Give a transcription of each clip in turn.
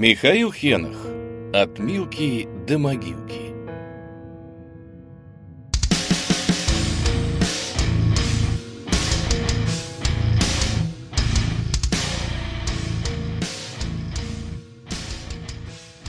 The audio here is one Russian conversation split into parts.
Михаил Хенах. От Милки до могилки.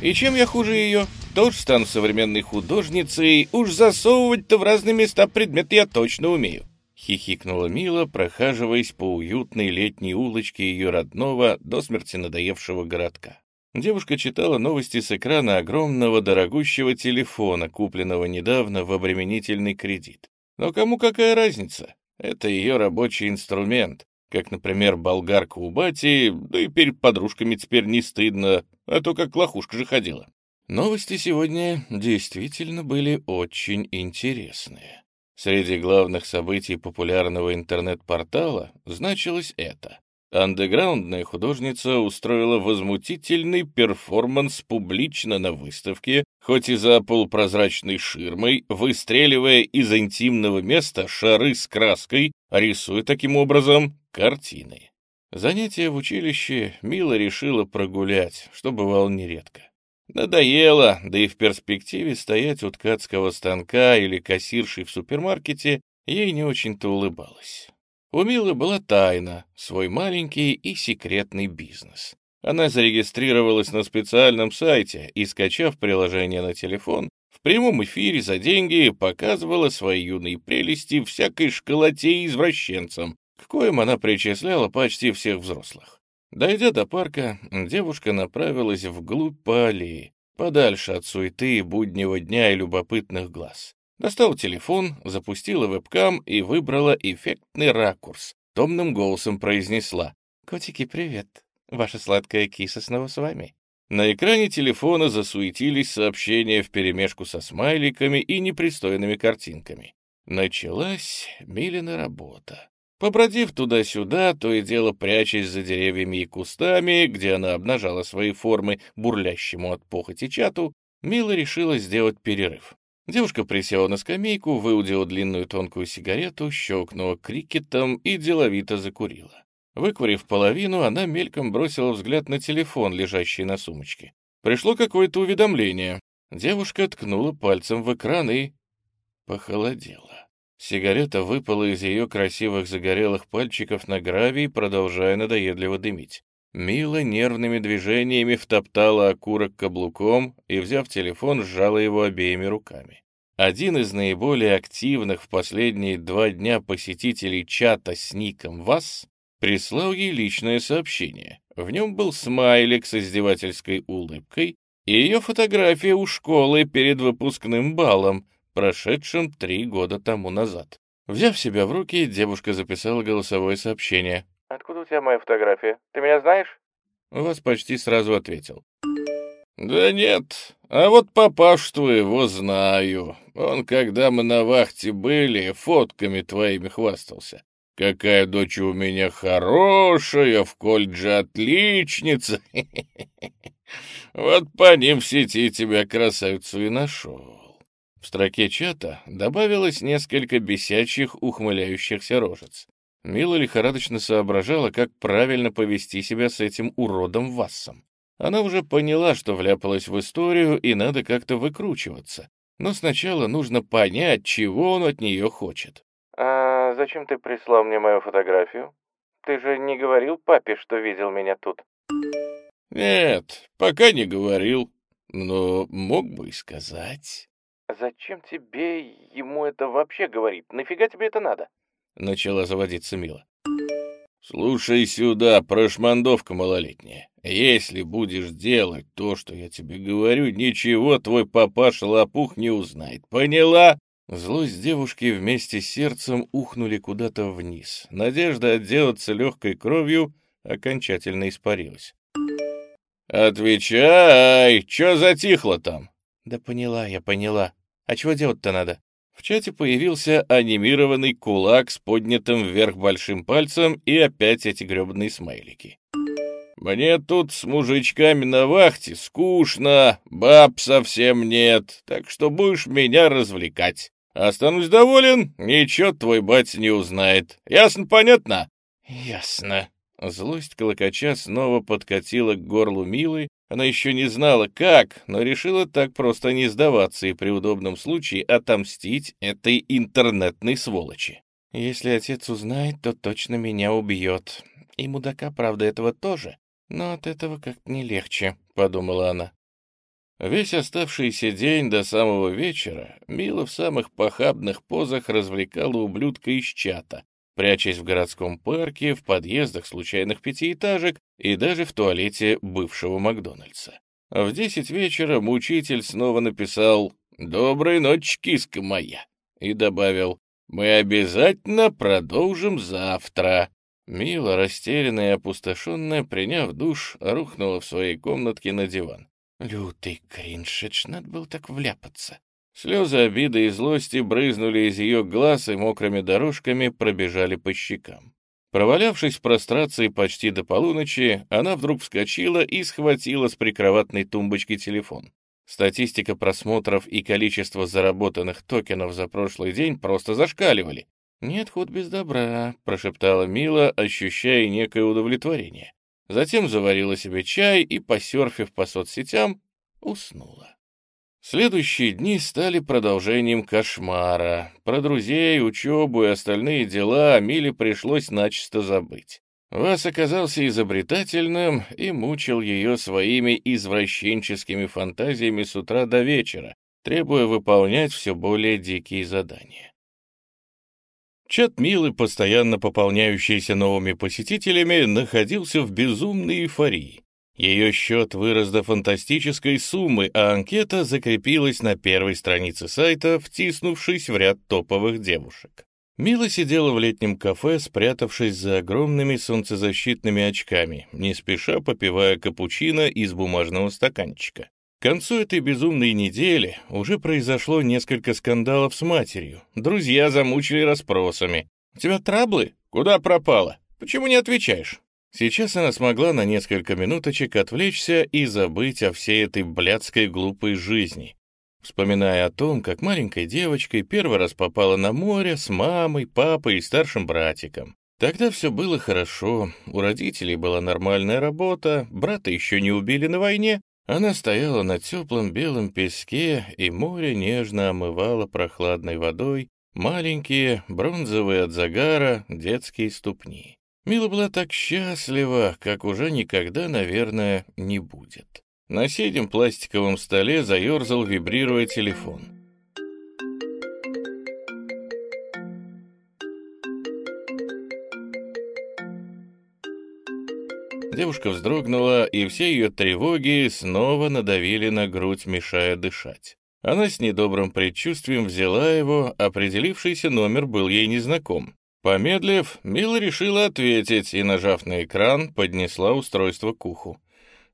И чем я хуже ее? Тоже стану современной художницей, уж засовывать-то в разные места предметы я точно умею. Хихикнула Мила, прохаживаясь по уютной летней улочке ее родного, до смерти надоевшего городка. Девушка читала новости с экрана огромного дорогущего телефона, купленного недавно в обременительный кредит. Но кому какая разница? Это ее рабочий инструмент, как, например, болгарка у бати, да и перед подружками теперь не стыдно, а то как лохушка же ходила. Новости сегодня действительно были очень интересные. Среди главных событий популярного интернет-портала значилось это. Андеграундная художница устроила возмутительный перформанс публично на выставке, хоть и за полупрозрачной ширмой, выстреливая из интимного места шары с краской, рисуя таким образом картины. Занятия в училище Мила решила прогулять, что бывало нередко. Надоело, да и в перспективе стоять у ткацкого станка или кассиршей в супермаркете ей не очень-то улыбалось. У Милы была тайна, свой маленький и секретный бизнес. Она зарегистрировалась на специальном сайте и, скачав приложение на телефон, в прямом эфире за деньги показывала свои юные прелести всякой школоте и извращенцам, к коим она причисляла почти всех взрослых. Дойдя до парка, девушка направилась вглубь по аллее, подальше от суеты буднего дня и любопытных глаз. Достала телефон, запустила вебкам и выбрала эффектный ракурс. Томным голосом произнесла «Котики, привет! Ваша сладкая киса снова с вами». На экране телефона засуетились сообщения вперемешку со смайликами и непристойными картинками. Началась Милина работа. Побродив туда-сюда, то и дело прячась за деревьями и кустами, где она обнажала свои формы бурлящему от похоти чату, Мила решила сделать перерыв. Девушка присела на скамейку, выудила длинную тонкую сигарету, щелкнула крикетом и деловито закурила. Выкурив половину, она мельком бросила взгляд на телефон, лежащий на сумочке. Пришло какое-то уведомление. Девушка ткнула пальцем в экран и... похолодела. Сигарета выпала из ее красивых загорелых пальчиков на гравий, продолжая надоедливо дымить. Мила нервными движениями втоптала окурок каблуком и, взяв телефон, сжала его обеими руками. Один из наиболее активных в последние два дня посетителей чата с ником «Вас» прислал ей личное сообщение. В нем был смайлик с издевательской улыбкой и ее фотография у школы перед выпускным балом, прошедшим три года тому назад. Взяв себя в руки, девушка записала голосовое сообщение. «Откуда у тебя моя фотография? Ты меня знаешь?» Вас почти сразу ответил. «Да нет, а вот папашу твоего знаю. Он, когда мы на вахте были, фотками твоими хвастался. Какая дочь у меня хорошая, в колледже отличница. Вот по ним в сети тебя красавицу и нашел». В строке чата добавилось несколько бесячих, ухмыляющихся рожец. Мила лихорадочно соображала, как правильно повести себя с этим уродом Вассом. Она уже поняла, что вляпалась в историю, и надо как-то выкручиваться. Но сначала нужно понять, чего он от нее хочет. «А зачем ты прислал мне мою фотографию? Ты же не говорил папе, что видел меня тут?» «Нет, пока не говорил, но мог бы и сказать». «Зачем тебе ему это вообще говорить? Нафига тебе это надо?» — начала заводиться Мила. «Слушай сюда, прошмандовка малолетняя. Если будешь делать то, что я тебе говорю, ничего твой папаша-лопух не узнает. Поняла?» Злость девушки вместе с сердцем ухнули куда-то вниз. Надежда отделаться легкой кровью окончательно испарилась. «Отвечай! Чё затихло там?» «Да поняла я, поняла. А чего делать-то надо?» В чате появился анимированный кулак с поднятым вверх большим пальцем и опять эти гребаные смайлики. «Мне тут с мужичками на вахте скучно, баб совсем нет, так что будешь меня развлекать. Останусь доволен, ничего твой батя не узнает. Ясно, понятно?» «Ясно». Злость колокача снова подкатила к горлу Милы, Она еще не знала, как, но решила так просто не сдаваться и при удобном случае отомстить этой интернетной сволочи. Если отец узнает, то точно меня убьет. И мудака, правда, этого тоже, но от этого как-то не легче, — подумала она. Весь оставшийся день до самого вечера Мила в самых похабных позах развлекала ублюдка из чата, прячась в городском парке, в подъездах случайных пятиэтажек и даже в туалете бывшего Макдональдса. В десять вечера мучитель снова написал «Доброй ночи, киска моя» и добавил «Мы обязательно продолжим завтра». Мила, растерянная и опустошенная, приняв душ, рухнула в своей комнатке на диван. Лютый ж надо было так вляпаться. Слезы обиды и злости брызнули из ее глаз и мокрыми дорожками пробежали по щекам. Провалявшись в прострации почти до полуночи, она вдруг вскочила и схватила с прикроватной тумбочки телефон. Статистика просмотров и количество заработанных токенов за прошлый день просто зашкаливали. «Нет ход без добра», — прошептала Мила, ощущая некое удовлетворение. Затем заварила себе чай и, посерфив по соцсетям, уснула. Следующие дни стали продолжением кошмара. Про друзей, учебу и остальные дела Миле пришлось начисто забыть. Вас оказался изобретательным и мучил ее своими извращенческими фантазиями с утра до вечера, требуя выполнять все более дикие задания. Чат Милы, постоянно пополняющийся новыми посетителями, находился в безумной эйфории. Ее счет вырос до фантастической суммы, а анкета закрепилась на первой странице сайта, втиснувшись в ряд топовых девушек. Мила сидела в летнем кафе, спрятавшись за огромными солнцезащитными очками, не спеша попивая капучино из бумажного стаканчика. К концу этой безумной недели уже произошло несколько скандалов с матерью. Друзья замучили расспросами. «У тебя траблы? Куда пропала? Почему не отвечаешь?» Сейчас она смогла на несколько минуточек отвлечься и забыть о всей этой блядской глупой жизни, вспоминая о том, как маленькой девочкой первый раз попала на море с мамой, папой и старшим братиком. Тогда все было хорошо, у родителей была нормальная работа, брата еще не убили на войне, она стояла на теплом белом песке, и море нежно омывало прохладной водой маленькие, бронзовые от загара, детские ступни. Мила была так счастлива, как уже никогда, наверное, не будет. На седем пластиковом столе заерзал, вибрируя телефон. Девушка вздрогнула, и все ее тревоги снова надавили на грудь, мешая дышать. Она с недобрым предчувствием взяла его, определившийся номер был ей незнаком. Помедлив, Мила решила ответить и, нажав на экран, поднесла устройство к уху.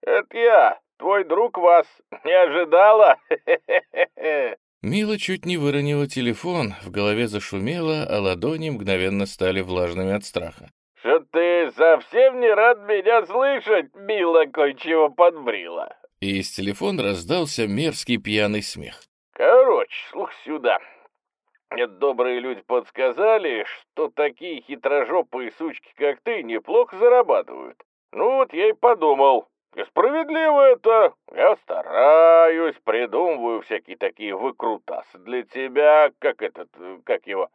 «Это я, твой друг вас не ожидала?» Мила чуть не выронила телефон, в голове зашумело, а ладони мгновенно стали влажными от страха. «Что ты совсем не рад меня слышать, мила кое-чего подбрила?» И из телефона раздался мерзкий пьяный смех. «Короче, слух сюда. Нет, добрые люди подсказали, что такие хитрожопые сучки, как ты, неплохо зарабатывают. Ну вот я и подумал, и справедливо это. Я стараюсь, придумываю всякие такие выкрутасы для тебя, как этот, как его,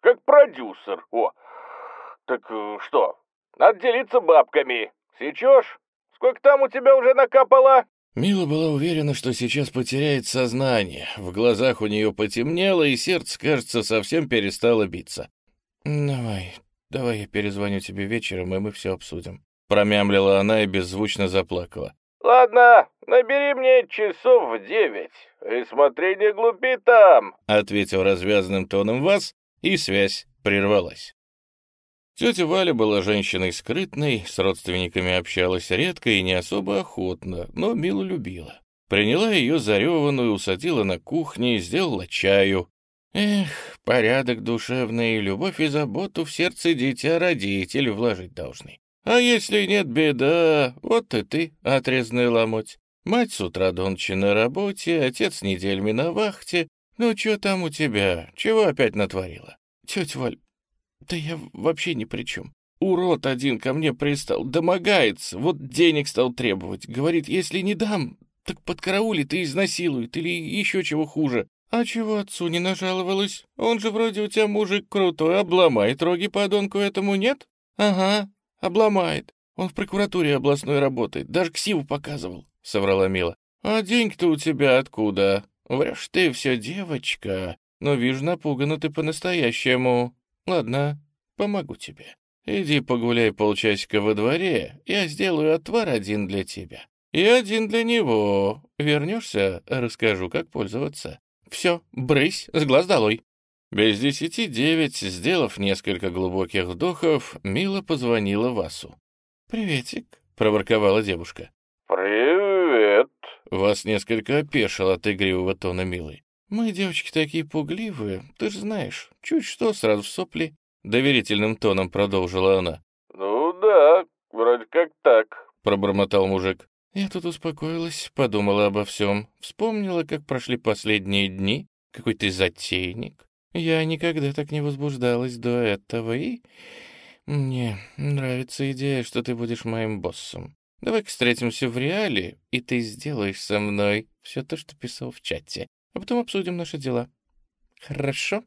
как продюсер. О, так э, что, надо делиться бабками. Сечешь? Сколько там у тебя уже накапало?» Мила была уверена, что сейчас потеряет сознание. В глазах у нее потемнело, и сердце, кажется, совсем перестало биться. «Давай, давай я перезвоню тебе вечером, и мы все обсудим». Промямлила она и беззвучно заплакала. «Ладно, набери мне часов в девять, и смотри, не глупи там», — ответил развязанным тоном вас, и связь прервалась. Тетя Валя была женщиной скрытной, с родственниками общалась редко и не особо охотно, но Милу любила. Приняла ее зареванную, усадила на кухне, сделала чаю. Эх, порядок душевный, любовь и заботу в сердце дитя родители вложить должны. А если нет беда, вот и ты, отрезанный ломоть. Мать с утра до ночи на работе, отец неделями на вахте. Ну, что там у тебя? Чего опять натворила? Тетя Валь, «Да я вообще ни при чем. урод один ко мне пристал, домогается, вот денег стал требовать. Говорит, если не дам, так подкараулит и изнасилует, или еще чего хуже. А чего отцу не нажаловалась? Он же вроде у тебя мужик крутой, обломает роги подонку этому, нет? Ага, обломает. Он в прокуратуре областной работает, даже ксиву показывал, — соврала Мила. А деньги-то у тебя откуда? Врешь ты все, девочка. Но вижу, напугана ты по-настоящему. Ладно, помогу тебе. Иди погуляй полчасика во дворе, я сделаю отвар один для тебя. И один для него. Вернешься, расскажу, как пользоваться. Все, брысь, с глаз долой. Без десяти девять, сделав несколько глубоких вдохов, Мила позвонила Васу. «Приветик», — проворковала девушка. «Привет!» Вас несколько опешил от игривого тона Милы. «Мы, девочки, такие пугливые, ты же знаешь. Чуть что, сразу в сопли». Доверительным тоном продолжила она. «Ну да, вроде как так», — пробормотал мужик. Я тут успокоилась, подумала обо всем, вспомнила, как прошли последние дни, какой ты затейник. Я никогда так не возбуждалась до этого, и... Мне нравится идея, что ты будешь моим боссом. Давай-ка встретимся в реале, и ты сделаешь со мной все то, что писал в чате, а потом обсудим наши дела. Хорошо?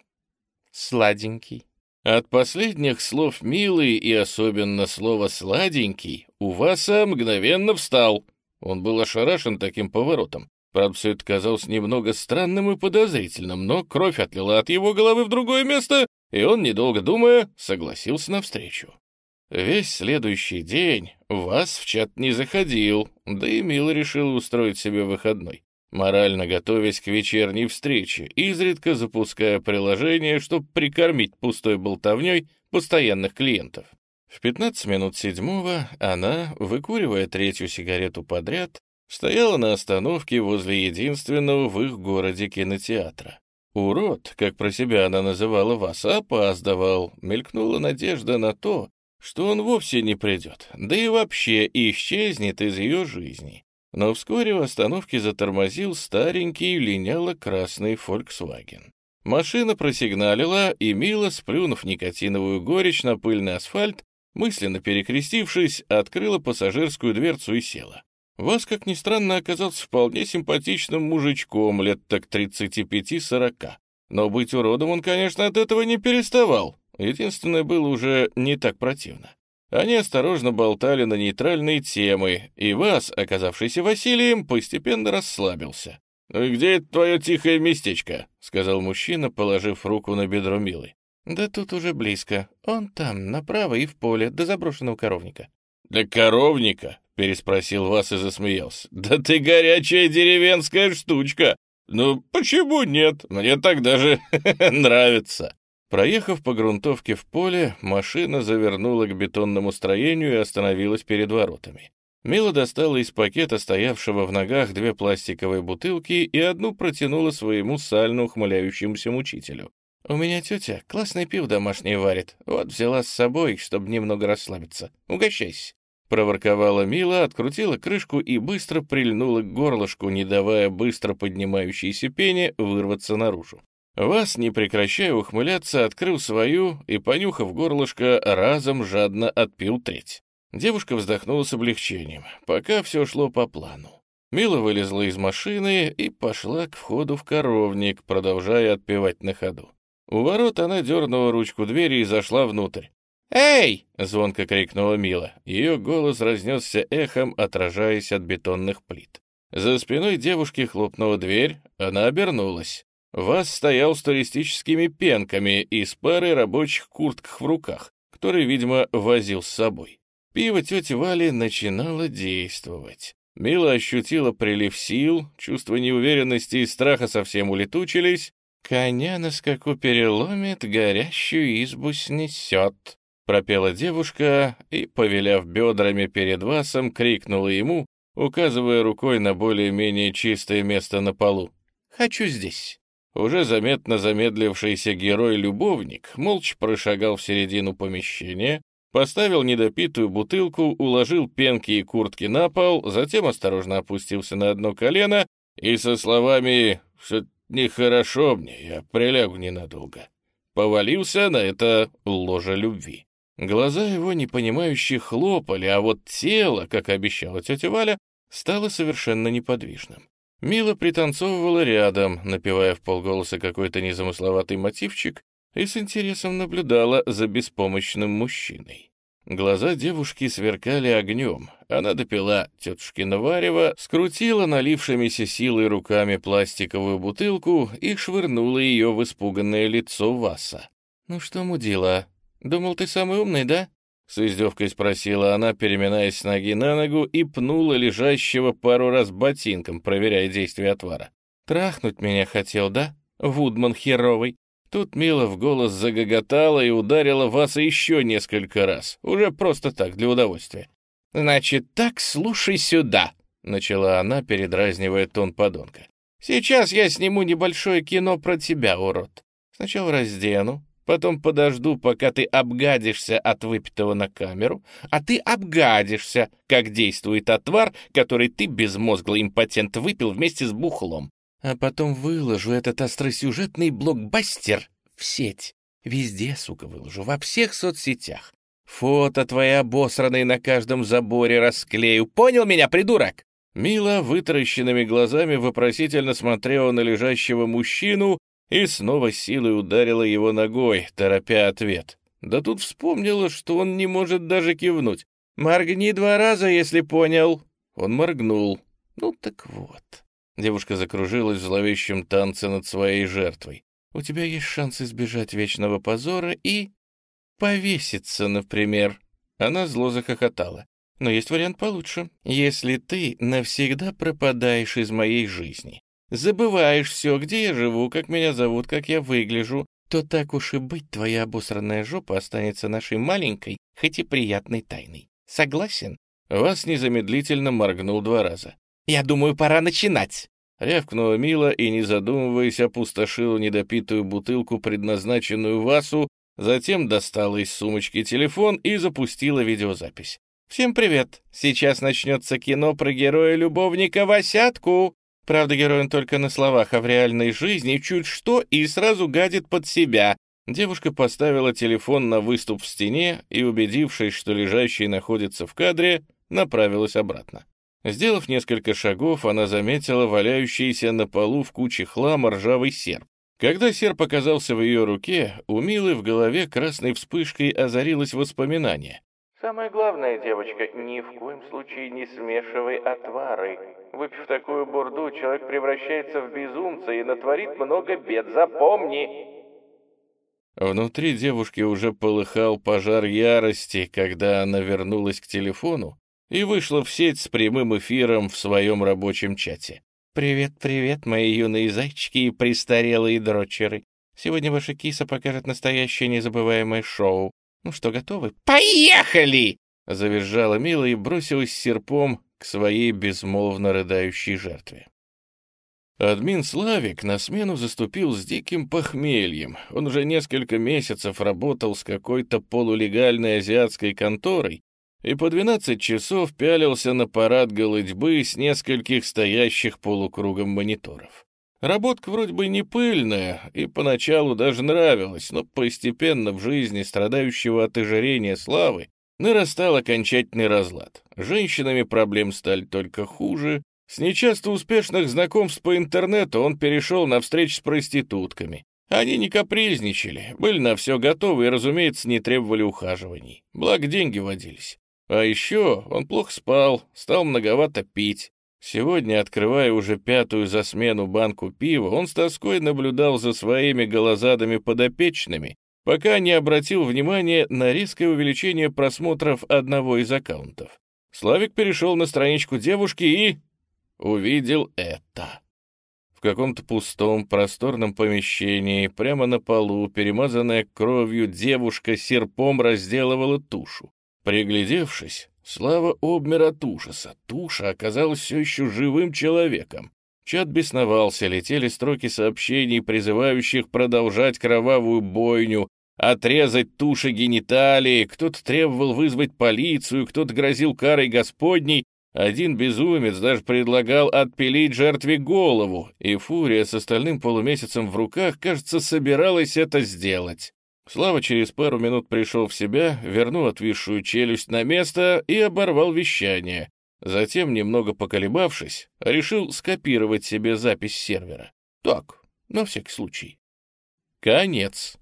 Сладенький. От последних слов «милый» и особенно слова «сладенький» у Васа мгновенно встал. Он был ошарашен таким поворотом. Правда, все это казалось немного странным и подозрительным, но кровь отлила от его головы в другое место, и он, недолго думая, согласился навстречу. Весь следующий день Вас в чат не заходил, да и Мила решила устроить себе выходной, морально готовясь к вечерней встрече, изредка запуская приложение, чтобы прикормить пустой болтовней постоянных клиентов. В 15 минут седьмого она, выкуривая третью сигарету подряд, стояла на остановке возле единственного в их городе кинотеатра. Урод, как про себя она называла вас, опаздывал. Мелькнула надежда на то, что он вовсе не придет, да и вообще исчезнет из ее жизни. Но вскоре в остановке затормозил старенький линяло-красный Volkswagen. Машина просигналила, и Мила, сплюнув никотиновую горечь на пыльный асфальт, мысленно перекрестившись, открыла пассажирскую дверцу и села. Вас, как ни странно, оказался вполне симпатичным мужичком лет так 35-40. Но быть уродом он, конечно, от этого не переставал. Единственное, было уже не так противно. Они осторожно болтали на нейтральные темы, и Вас, оказавшийся Василием, постепенно расслабился. «Ну и где это твое тихое местечко?» — сказал мужчина, положив руку на бедро Милы. «Да тут уже близко. Он там, направо и в поле, до заброшенного коровника». «До коровника?» — переспросил вас и засмеялся. «Да ты горячая деревенская штучка! Ну, почему нет? Мне так даже нравится!» Проехав по грунтовке в поле, машина завернула к бетонному строению и остановилась перед воротами. Мила достала из пакета, стоявшего в ногах, две пластиковые бутылки и одну протянула своему сально ухмыляющемуся мучителю. «У меня тетя классное пиво домашнее варит. Вот взяла с собой, чтобы немного расслабиться. Угощайся». Проворковала Мила, открутила крышку и быстро прильнула к горлышку, не давая быстро поднимающейся пене вырваться наружу. Вас, не прекращая ухмыляться, открыл свою и, понюхав горлышко, разом жадно отпил треть. Девушка вздохнула с облегчением, пока все шло по плану. Мила вылезла из машины и пошла к входу в коровник, продолжая отпевать на ходу. У ворот она дернула ручку двери и зашла внутрь. «Эй!» — звонко крикнула Мила. Ее голос разнесся эхом, отражаясь от бетонных плит. За спиной девушки хлопнула дверь, она обернулась. Вас стоял с туристическими пенками и с парой рабочих куртках в руках, который, видимо, возил с собой. Пиво тети Вали начинало действовать. Мила ощутила прилив сил, чувство неуверенности и страха совсем улетучились, «Коня на скаку переломит, горящую избу снесет», — пропела девушка и, повеляв бедрами перед васом, крикнула ему, указывая рукой на более-менее чистое место на полу. «Хочу здесь». Уже заметно замедлившийся герой-любовник молча прошагал в середину помещения, поставил недопитую бутылку, уложил пенки и куртки на пол, затем осторожно опустился на одно колено и со словами «Все Нехорошо мне, я прилягу ненадолго. Повалился на это ложе любви. Глаза его непонимающе хлопали, а вот тело, как обещала тетя Валя, стало совершенно неподвижным. Мила пританцовывала рядом, напевая в полголоса какой-то незамысловатый мотивчик, и с интересом наблюдала за беспомощным мужчиной. Глаза девушки сверкали огнем. Она допила тетушкино варево, скрутила налившимися силой руками пластиковую бутылку и швырнула ее в испуганное лицо Васа. «Ну что, мудила, думал, ты самый умный, да?» С издевкой спросила она, переминаясь с ноги на ногу, и пнула лежащего пару раз ботинком, проверяя действие отвара. «Трахнуть меня хотел, да? Вудман херовый!» Тут Мила в голос загоготала и ударила Васа еще несколько раз, уже просто так, для удовольствия. «Значит так, слушай сюда», — начала она, передразнивая тон подонка. «Сейчас я сниму небольшое кино про тебя, урод. Сначала раздену, потом подожду, пока ты обгадишься от выпитого на камеру, а ты обгадишься, как действует отвар, который ты, безмозглый импотент, выпил вместе с бухлом а потом выложу этот остросюжетный блокбастер в сеть. Везде, сука, выложу, во всех соцсетях. Фото твои обосранные на каждом заборе расклею. Понял меня, придурок?» Мила вытаращенными глазами вопросительно смотрела на лежащего мужчину и снова силой ударила его ногой, торопя ответ. Да тут вспомнила, что он не может даже кивнуть. «Моргни два раза, если понял». Он моргнул. «Ну так вот». Девушка закружилась в зловещем танце над своей жертвой. «У тебя есть шанс избежать вечного позора и... повеситься, например». Она зло захохотала. «Но есть вариант получше. Если ты навсегда пропадаешь из моей жизни, забываешь все, где я живу, как меня зовут, как я выгляжу, то так уж и быть, твоя обосранная жопа останется нашей маленькой, хоть и приятной тайной. Согласен?» Вас незамедлительно моргнул два раза. «Я думаю, пора начинать!» Рявкнула Мила и, не задумываясь, опустошила недопитую бутылку, предназначенную Васу, затем достала из сумочки телефон и запустила видеозапись. «Всем привет! Сейчас начнется кино про героя-любовника Васятку!» Правда, герой он только на словах, а в реальной жизни чуть что и сразу гадит под себя. Девушка поставила телефон на выступ в стене и, убедившись, что лежащий находится в кадре, направилась обратно. Сделав несколько шагов, она заметила валяющийся на полу в куче хлама ржавый серп. Когда серп оказался в ее руке, у Милы в голове красной вспышкой озарилось воспоминание. «Самое главное, девочка, ни в коем случае не смешивай отвары. Выпив такую бурду, человек превращается в безумца и натворит много бед. Запомни!» Внутри девушки уже полыхал пожар ярости, когда она вернулась к телефону и вышла в сеть с прямым эфиром в своем рабочем чате. «Привет, привет, мои юные зайчики и престарелые дрочеры. Сегодня ваша киса покажет настоящее незабываемое шоу. Ну что, готовы? Поехали!» Завизжала Мила и бросилась серпом к своей безмолвно рыдающей жертве. Админ Славик на смену заступил с диким похмельем. Он уже несколько месяцев работал с какой-то полулегальной азиатской конторой и по 12 часов пялился на парад голытьбы с нескольких стоящих полукругом мониторов. Работка вроде бы не пыльная и поначалу даже нравилась, но постепенно в жизни страдающего от ожирения славы нарастал окончательный разлад. Женщинами проблем стали только хуже. С нечасто успешных знакомств по интернету он перешел на встречи с проститутками. Они не капризничали, были на все готовы и, разумеется, не требовали ухаживаний. Благо, деньги водились. А еще он плохо спал, стал многовато пить. Сегодня, открывая уже пятую за смену банку пива, он с тоской наблюдал за своими голозадами подопечными, пока не обратил внимания на резкое увеличение просмотров одного из аккаунтов. Славик перешел на страничку девушки и... увидел это. В каком-то пустом, просторном помещении, прямо на полу, перемазанная кровью, девушка серпом разделывала тушу. Приглядевшись, Слава обмер от ужаса. Туша оказалась все еще живым человеком. Чат бесновался, летели строки сообщений, призывающих продолжать кровавую бойню, отрезать туши гениталии, кто-то требовал вызвать полицию, кто-то грозил карой Господней, один безумец даже предлагал отпилить жертве голову, и Фурия с остальным полумесяцем в руках, кажется, собиралась это сделать. Слава через пару минут пришел в себя, вернул отвисшую челюсть на место и оборвал вещание. Затем, немного поколебавшись, решил скопировать себе запись сервера. Так, на всякий случай. Конец.